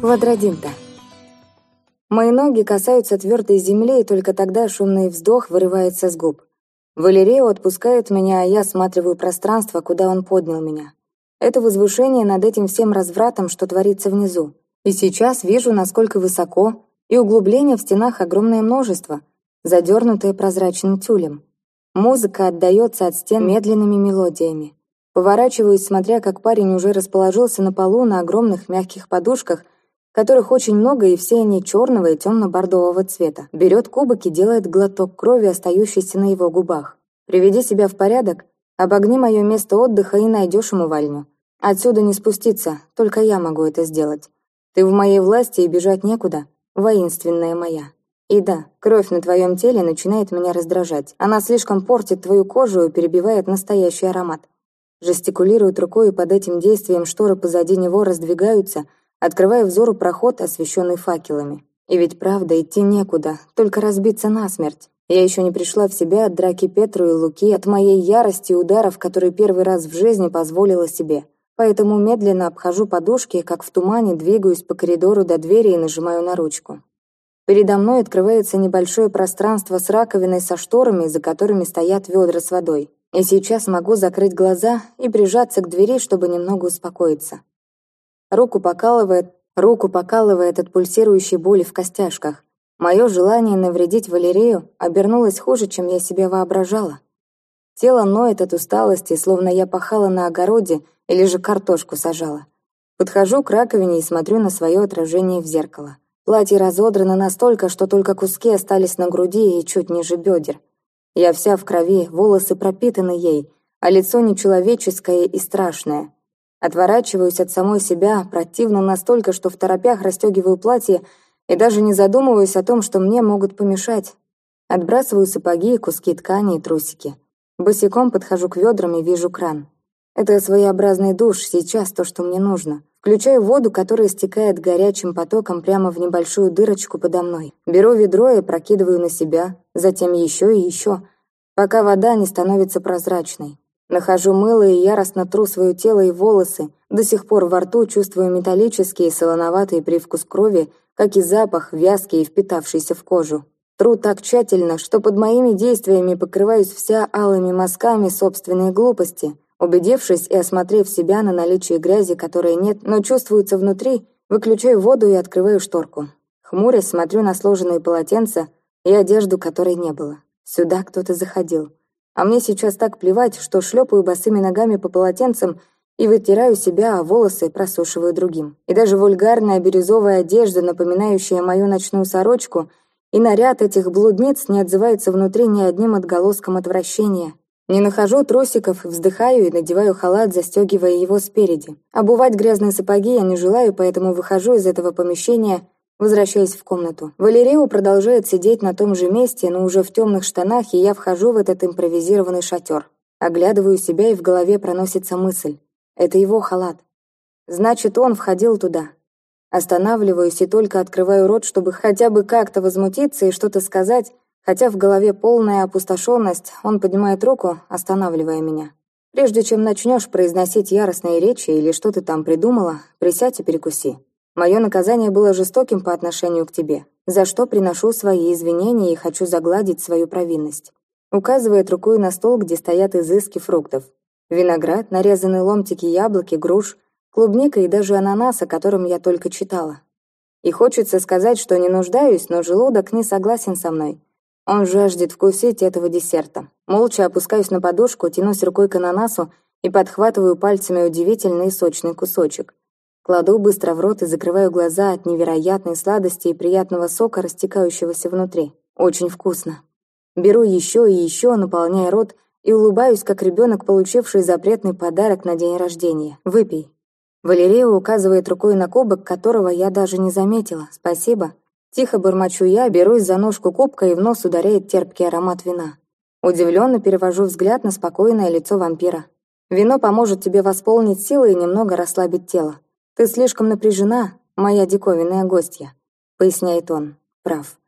Квадродинта. Мои ноги касаются твердой земли, и только тогда шумный вздох вырывается с губ. Валерио отпускает меня, а я осматриваю пространство, куда он поднял меня. Это возвышение над этим всем развратом, что творится внизу. И сейчас вижу, насколько высоко, и углубления в стенах огромное множество, задернутые прозрачным тюлем. Музыка отдается от стен медленными мелодиями. Поворачиваюсь, смотря, как парень уже расположился на полу на огромных мягких подушках, которых очень много, и все они черного и темно-бордового цвета. Берет кубок и делает глоток крови, остающейся на его губах. «Приведи себя в порядок, обогни мое место отдыха и найдешь умывальню. Отсюда не спуститься, только я могу это сделать. Ты в моей власти и бежать некуда, воинственная моя». И да, кровь на твоем теле начинает меня раздражать. Она слишком портит твою кожу и перебивает настоящий аромат. Жестикулирует рукой, и под этим действием шторы позади него раздвигаются, открывая взору проход, освещенный факелами. И ведь правда, идти некуда, только разбиться насмерть. Я еще не пришла в себя от драки Петру и Луки, от моей ярости и ударов, которые первый раз в жизни позволила себе. Поэтому медленно обхожу подушки, как в тумане двигаюсь по коридору до двери и нажимаю на ручку. Передо мной открывается небольшое пространство с раковиной со шторами, за которыми стоят ведра с водой. И сейчас могу закрыть глаза и прижаться к двери, чтобы немного успокоиться. Руку покалывает, руку покалывает от пульсирующей боли в костяшках. Мое желание навредить Валерею обернулось хуже, чем я себе воображала. Тело ноет от усталости, словно я пахала на огороде или же картошку сажала. Подхожу к раковине и смотрю на свое отражение в зеркало. Платье разодрано настолько, что только куски остались на груди и чуть ниже бедер. Я вся в крови, волосы пропитаны ей, а лицо нечеловеческое и страшное. Отворачиваюсь от самой себя, противно настолько, что в торопях расстегиваю платье и даже не задумываюсь о том, что мне могут помешать. Отбрасываю сапоги, куски ткани и трусики. Босиком подхожу к ведрам и вижу кран. Это своеобразный душ, сейчас то, что мне нужно. Включаю воду, которая стекает горячим потоком прямо в небольшую дырочку подо мной. Беру ведро и прокидываю на себя, затем еще и еще, пока вода не становится прозрачной. Нахожу мыло и яростно тру свое тело и волосы. До сих пор во рту чувствую металлический и солоноватый привкус крови, как и запах, вязкий и впитавшийся в кожу. Тру так тщательно, что под моими действиями покрываюсь вся алыми мазками собственной глупости — Убедившись и осмотрев себя на наличие грязи, которой нет, но чувствуется внутри, выключаю воду и открываю шторку. Хмурясь, смотрю на сложенные полотенца и одежду, которой не было. Сюда кто-то заходил. А мне сейчас так плевать, что шлепаю босыми ногами по полотенцам и вытираю себя, а волосы просушиваю другим. И даже вульгарная бирюзовая одежда, напоминающая мою ночную сорочку, и наряд этих блудниц не отзывается внутри ни одним отголоском отвращения. Не нахожу тросиков, вздыхаю и надеваю халат, застегивая его спереди. Обувать грязные сапоги я не желаю, поэтому выхожу из этого помещения, возвращаясь в комнату. Валерио продолжает сидеть на том же месте, но уже в темных штанах, и я вхожу в этот импровизированный шатер. Оглядываю себя, и в голове проносится мысль. Это его халат. Значит, он входил туда. Останавливаюсь и только открываю рот, чтобы хотя бы как-то возмутиться и что-то сказать, Хотя в голове полная опустошенность, он поднимает руку, останавливая меня. «Прежде чем начнешь произносить яростные речи или что ты там придумала, присядь и перекуси. Мое наказание было жестоким по отношению к тебе, за что приношу свои извинения и хочу загладить свою провинность». Указывает рукой на стол, где стоят изыски фруктов. Виноград, нарезанные ломтики яблоки, груш, клубника и даже ананас, о котором я только читала. И хочется сказать, что не нуждаюсь, но желудок не согласен со мной. Он жаждет вкусить этого десерта. Молча опускаюсь на подушку, тянусь рукой к ананасу и подхватываю пальцами удивительный сочный кусочек. Кладу быстро в рот и закрываю глаза от невероятной сладости и приятного сока, растекающегося внутри. Очень вкусно. Беру еще и еще, наполняя рот, и улыбаюсь, как ребенок, получивший запретный подарок на день рождения. «Выпей». Валерия указывает рукой на кубок, которого я даже не заметила. «Спасибо». Тихо бормочу я, берусь за ножку кубка и в нос ударяет терпкий аромат вина. Удивленно перевожу взгляд на спокойное лицо вампира. Вино поможет тебе восполнить силы и немного расслабить тело. Ты слишком напряжена, моя диковинная гостья, поясняет он. Прав.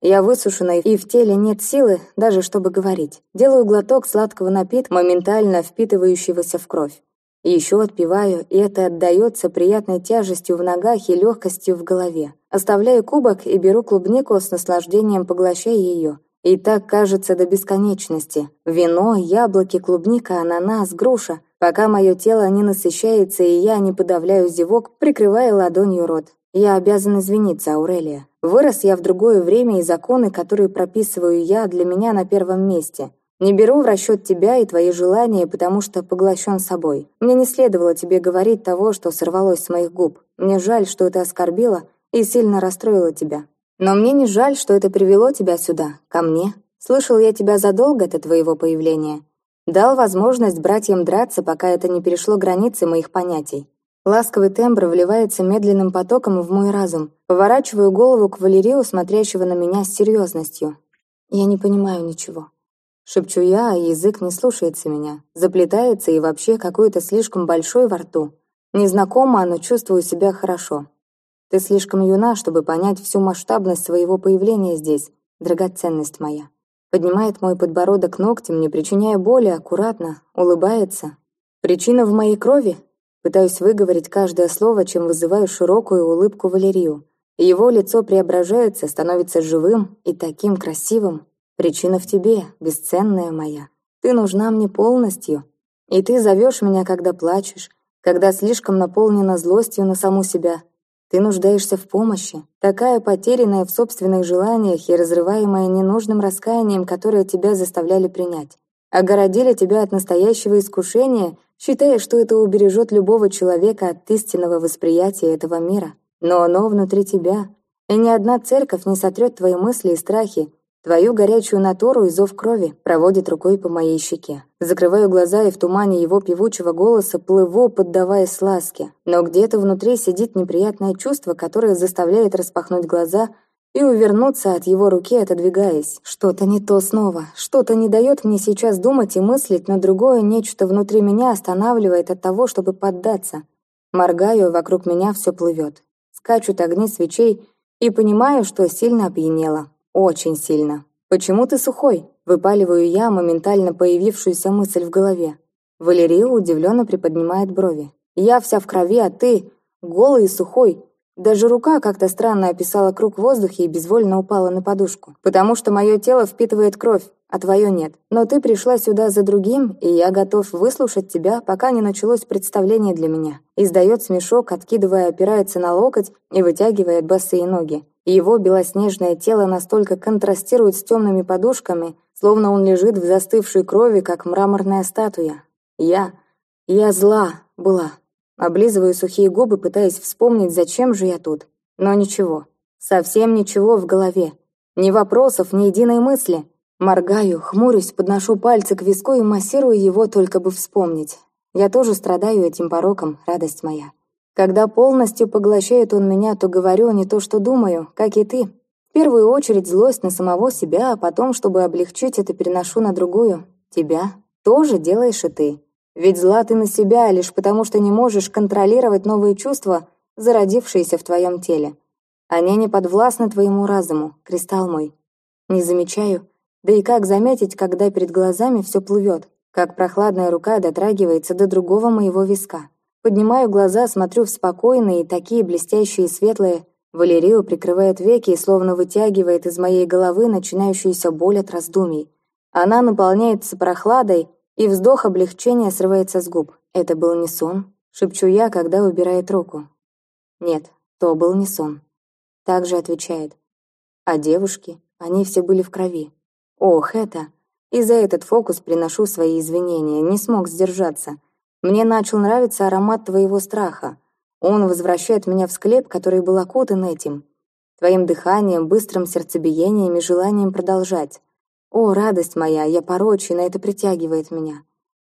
Я высушена, и в теле нет силы, даже чтобы говорить. Делаю глоток сладкого напитка, моментально впитывающегося в кровь. Еще отпиваю, и это отдается приятной тяжестью в ногах и легкостью в голове. Оставляю кубок и беру клубнику с наслаждением, поглощая ее. И так кажется до бесконечности. Вино, яблоки, клубника, ананас, груша. Пока мое тело не насыщается, и я не подавляю зевок, прикрывая ладонью рот. Я обязан извиниться, Аурелия. Вырос я в другое время, и законы, которые прописываю я, для меня на первом месте. Не беру в расчет тебя и твои желания, потому что поглощен собой. Мне не следовало тебе говорить того, что сорвалось с моих губ. Мне жаль, что это оскорбило и сильно расстроило тебя. Но мне не жаль, что это привело тебя сюда, ко мне. Слышал я тебя задолго до твоего появления. Дал возможность братьям драться, пока это не перешло границы моих понятий. Ласковый тембр вливается медленным потоком в мой разум. Поворачиваю голову к Валерию, смотрящего на меня с серьезностью. Я не понимаю ничего. Шепчу я, а язык не слушается меня. Заплетается и вообще какой-то слишком большой во рту. Незнакомо, но чувствую себя хорошо. Ты слишком юна, чтобы понять всю масштабность своего появления здесь, драгоценность моя. Поднимает мой подбородок ногтем, не причиняя боли, аккуратно, улыбается. Причина в моей крови? Пытаюсь выговорить каждое слово, чем вызываю широкую улыбку Валерию. Его лицо преображается, становится живым и таким красивым. Причина в тебе, бесценная моя. Ты нужна мне полностью. И ты зовешь меня, когда плачешь, когда слишком наполнена злостью на саму себя, ты нуждаешься в помощи, такая потерянная в собственных желаниях и разрываемая ненужным раскаянием, которое тебя заставляли принять. Огородили тебя от настоящего искушения, считая, что это убережет любого человека от истинного восприятия этого мира. Но оно внутри тебя, и ни одна церковь не сотрет твои мысли и страхи, Твою горячую натуру и зов крови проводит рукой по моей щеке. Закрываю глаза и в тумане его певучего голоса плыву, поддаваясь ласке. Но где-то внутри сидит неприятное чувство, которое заставляет распахнуть глаза и увернуться от его руки, отодвигаясь. Что-то не то снова. Что-то не дает мне сейчас думать и мыслить, но другое нечто внутри меня останавливает от того, чтобы поддаться. Моргаю, вокруг меня все плывет. Скачут огни свечей и понимаю, что сильно опьянела. Очень сильно. «Почему ты сухой?» Выпаливаю я моментально появившуюся мысль в голове. Валерия удивленно приподнимает брови. «Я вся в крови, а ты голый и сухой. Даже рука как-то странно описала круг в воздухе и безвольно упала на подушку. Потому что мое тело впитывает кровь, а твое нет. Но ты пришла сюда за другим, и я готов выслушать тебя, пока не началось представление для меня». Издает смешок, откидывая, опирается на локоть и вытягивает босые ноги и его белоснежное тело настолько контрастирует с темными подушками, словно он лежит в застывшей крови, как мраморная статуя. Я... я зла была. Облизываю сухие губы, пытаясь вспомнить, зачем же я тут. Но ничего. Совсем ничего в голове. Ни вопросов, ни единой мысли. Моргаю, хмурюсь, подношу пальцы к виску и массирую его, только бы вспомнить. Я тоже страдаю этим пороком, радость моя. Когда полностью поглощает он меня, то говорю не то, что думаю, как и ты. В первую очередь злость на самого себя, а потом, чтобы облегчить это, переношу на другую. Тебя тоже делаешь и ты. Ведь зла ты на себя лишь потому, что не можешь контролировать новые чувства, зародившиеся в твоем теле. Они не подвластны твоему разуму, кристалл мой. Не замечаю. Да и как заметить, когда перед глазами все плывет, как прохладная рука дотрагивается до другого моего виска. Поднимаю глаза, смотрю в спокойные, такие блестящие и светлые. Валерию прикрывает веки и словно вытягивает из моей головы начинающуюся боль от раздумий. Она наполняется прохладой, и вздох облегчения срывается с губ. «Это был не сон», — шепчу я, когда убирает руку. «Нет, то был не сон». Также отвечает. «А девушки? Они все были в крови». «Ох, это...» И за этот фокус приношу свои извинения, не смог сдержаться. Мне начал нравиться аромат твоего страха. Он возвращает меня в склеп, который был окутан этим. Твоим дыханием, быстрым сердцебиением и желанием продолжать. О, радость моя, я порочен, и это притягивает меня.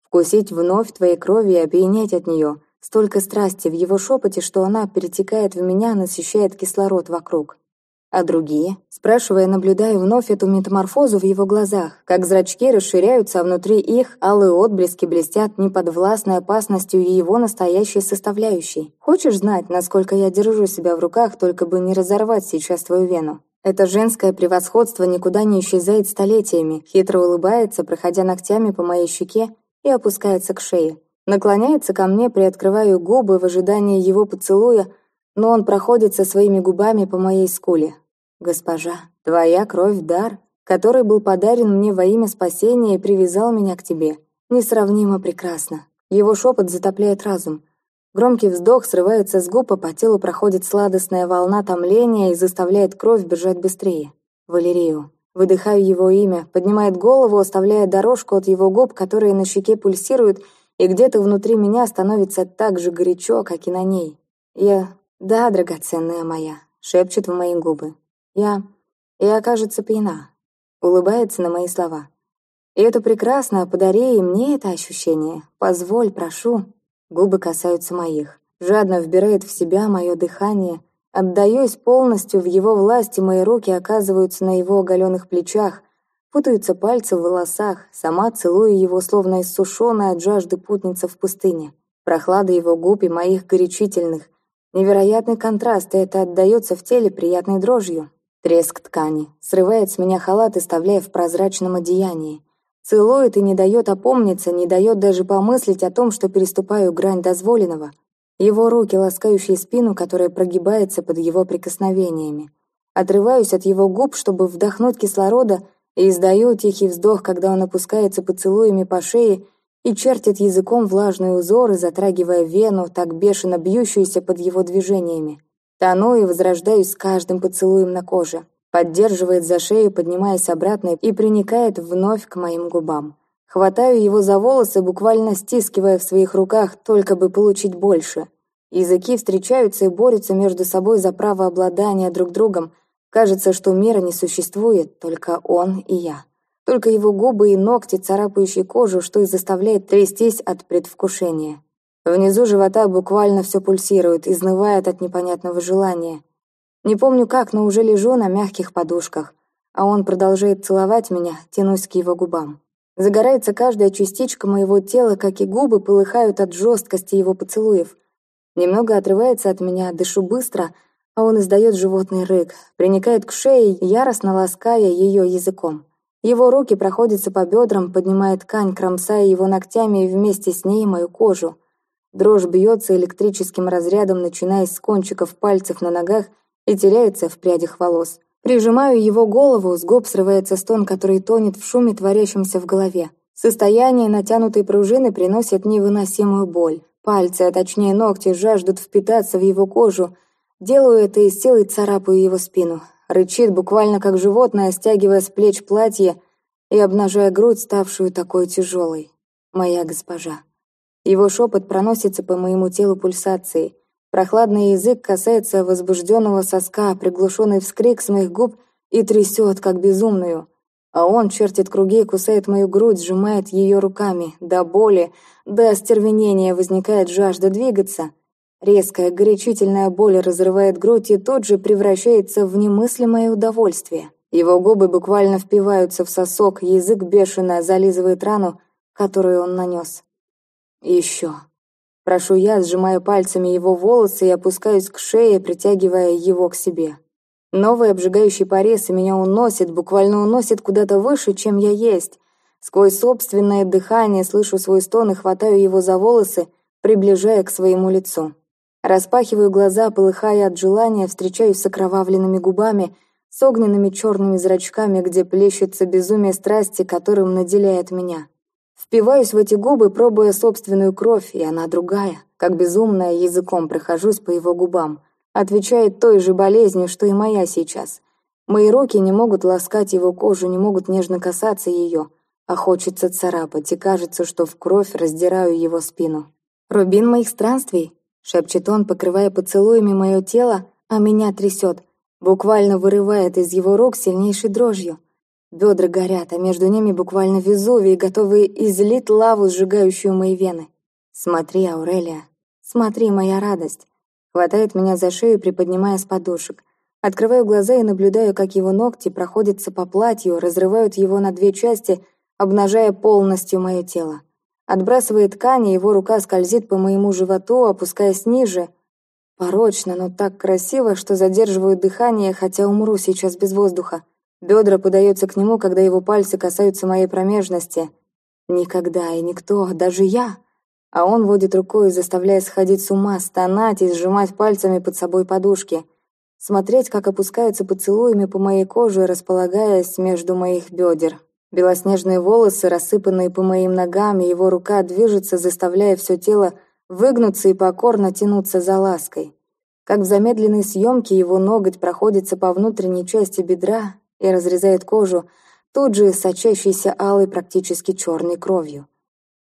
Вкусить вновь твоей крови и опьянеть от нее. Столько страсти в его шепоте, что она перетекает в меня, насыщает кислород вокруг. А другие? Спрашивая, наблюдаю вновь эту метаморфозу в его глазах, как зрачки расширяются, а внутри их алые отблески блестят неподвластной опасностью и его настоящей составляющей. Хочешь знать, насколько я держу себя в руках, только бы не разорвать сейчас твою вену? Это женское превосходство никуда не исчезает столетиями, хитро улыбается, проходя ногтями по моей щеке и опускается к шее. Наклоняется ко мне, приоткрываю губы в ожидании его поцелуя, но он проходит со своими губами по моей скуле. «Госпожа, твоя кровь — дар, который был подарен мне во имя спасения и привязал меня к тебе. Несравнимо прекрасно». Его шепот затопляет разум. Громкий вздох срывается с губ, а по телу проходит сладостная волна томления и заставляет кровь бежать быстрее. Валерию. Выдыхаю его имя, поднимает голову, оставляя дорожку от его губ, которые на щеке пульсируют, и где-то внутри меня становится так же горячо, как и на ней. Я... «Да, драгоценная моя», — шепчет в мои губы. «Я... я, кажется, пьяна», — улыбается на мои слова. «И это прекрасно, подари и мне это ощущение. Позволь, прошу». Губы касаются моих. Жадно вбирает в себя мое дыхание. Отдаюсь полностью в его власти, мои руки оказываются на его оголенных плечах. Путаются пальцы в волосах, сама целую его, словно иссушенная от жажды путница в пустыне. Прохлада его губ и моих горячительных. Невероятный контраст, и это отдается в теле приятной дрожью. Треск ткани. Срывает с меня халат, оставляя в прозрачном одеянии. Целует и не дает опомниться, не дает даже помыслить о том, что переступаю грань дозволенного. Его руки, ласкающие спину, которая прогибается под его прикосновениями. Отрываюсь от его губ, чтобы вдохнуть кислорода, и издаю тихий вздох, когда он опускается поцелуями по шее и чертит языком влажные узоры, затрагивая вену, так бешено бьющуюся под его движениями. Тону и возрождаюсь с каждым поцелуем на коже. Поддерживает за шею, поднимаясь обратно, и приникает вновь к моим губам. Хватаю его за волосы, буквально стискивая в своих руках, только бы получить больше. Языки встречаются и борются между собой за право обладания друг другом, Кажется, что мира не существует, только он и я. Только его губы и ногти, царапающие кожу, что и заставляет трястись от предвкушения. Внизу живота буквально все пульсирует, изнывает от непонятного желания. Не помню как, но уже лежу на мягких подушках, а он продолжает целовать меня, тянусь к его губам. Загорается каждая частичка моего тела, как и губы полыхают от жесткости его поцелуев. Немного отрывается от меня, дышу быстро — а он издает животный рык, приникает к шее, яростно лаская ее языком. Его руки проходятся по бедрам, поднимая ткань, кромсая его ногтями и вместе с ней мою кожу. Дрожь бьется электрическим разрядом, начиная с кончиков пальцев на ногах и теряется в прядях волос. Прижимаю его голову, с губ срывается стон, который тонет в шуме, творящемся в голове. Состояние натянутой пружины приносит невыносимую боль. Пальцы, а точнее ногти, жаждут впитаться в его кожу, Делаю это и силой царапаю его спину. Рычит, буквально как животное, стягивая с плеч платье и обнажая грудь, ставшую такой тяжелой. «Моя госпожа». Его шепот проносится по моему телу пульсацией. Прохладный язык касается возбужденного соска, приглушенный вскрик с моих губ и трясет, как безумную. А он чертит круги, кусает мою грудь, сжимает ее руками. До боли, до остервенения возникает жажда двигаться. Резкая, горячительная боль разрывает грудь и тут же превращается в немыслимое удовольствие. Его губы буквально впиваются в сосок, язык бешено зализывает рану, которую он нанес. Еще. Прошу я, сжимая пальцами его волосы и опускаюсь к шее, притягивая его к себе. Новый обжигающий порез и меня уносит, буквально уносит куда-то выше, чем я есть. Сквозь собственное дыхание слышу свой стон и хватаю его за волосы, приближая к своему лицу. Распахиваю глаза, полыхая от желания, встречаюсь с окровавленными губами, с огненными черными зрачками, где плещется безумие страсти, которым наделяет меня. Впиваюсь в эти губы, пробуя собственную кровь, и она другая. Как безумная, языком прохожусь по его губам. Отвечает той же болезнью, что и моя сейчас. Мои руки не могут ласкать его кожу, не могут нежно касаться ее, а хочется царапать, и кажется, что в кровь раздираю его спину. Рубин моих странствий, шепчет он, покрывая поцелуями мое тело, а меня трясет, буквально вырывает из его рук сильнейшей дрожью. Бедра горят, а между ними буквально Везувий, готовые излить лаву, сжигающую мои вены. «Смотри, Аурелия, смотри, моя радость!» Хватает меня за шею, приподнимая с подушек. Открываю глаза и наблюдаю, как его ногти проходятся по платью, разрывают его на две части, обнажая полностью мое тело. Отбрасывая ткани, его рука скользит по моему животу, опускаясь ниже. Порочно, но так красиво, что задерживаю дыхание, хотя умру сейчас без воздуха. Бедра подаются к нему, когда его пальцы касаются моей промежности. Никогда и никто, даже я, а он водит рукой, заставляя сходить с ума, стонать и сжимать пальцами под собой подушки. Смотреть, как опускаются поцелуями по моей коже, располагаясь между моих бедер. Белоснежные волосы, рассыпанные по моим ногам, и его рука движется, заставляя все тело выгнуться и покорно тянуться за лаской. Как в замедленной съемке его ноготь проходится по внутренней части бедра и разрезает кожу, тут же сочащейся алой практически черной кровью.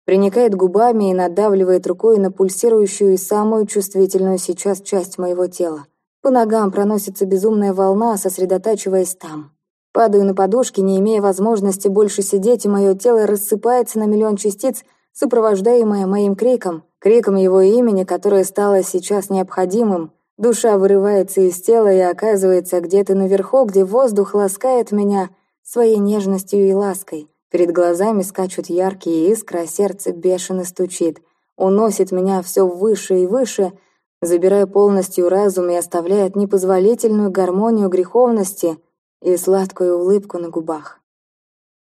Приникает губами и надавливает рукой на пульсирующую и самую чувствительную сейчас часть моего тела. По ногам проносится безумная волна, сосредотачиваясь там. Падаю на подушки, не имея возможности больше сидеть, и мое тело рассыпается на миллион частиц, сопровождаемое моим криком, криком его имени, которое стало сейчас необходимым. Душа вырывается из тела и оказывается где-то наверху, где воздух ласкает меня своей нежностью и лаской. Перед глазами скачут яркие искры, а сердце бешено стучит. Уносит меня все выше и выше — забирая полностью разум и оставляет непозволительную гармонию греховности и сладкую улыбку на губах.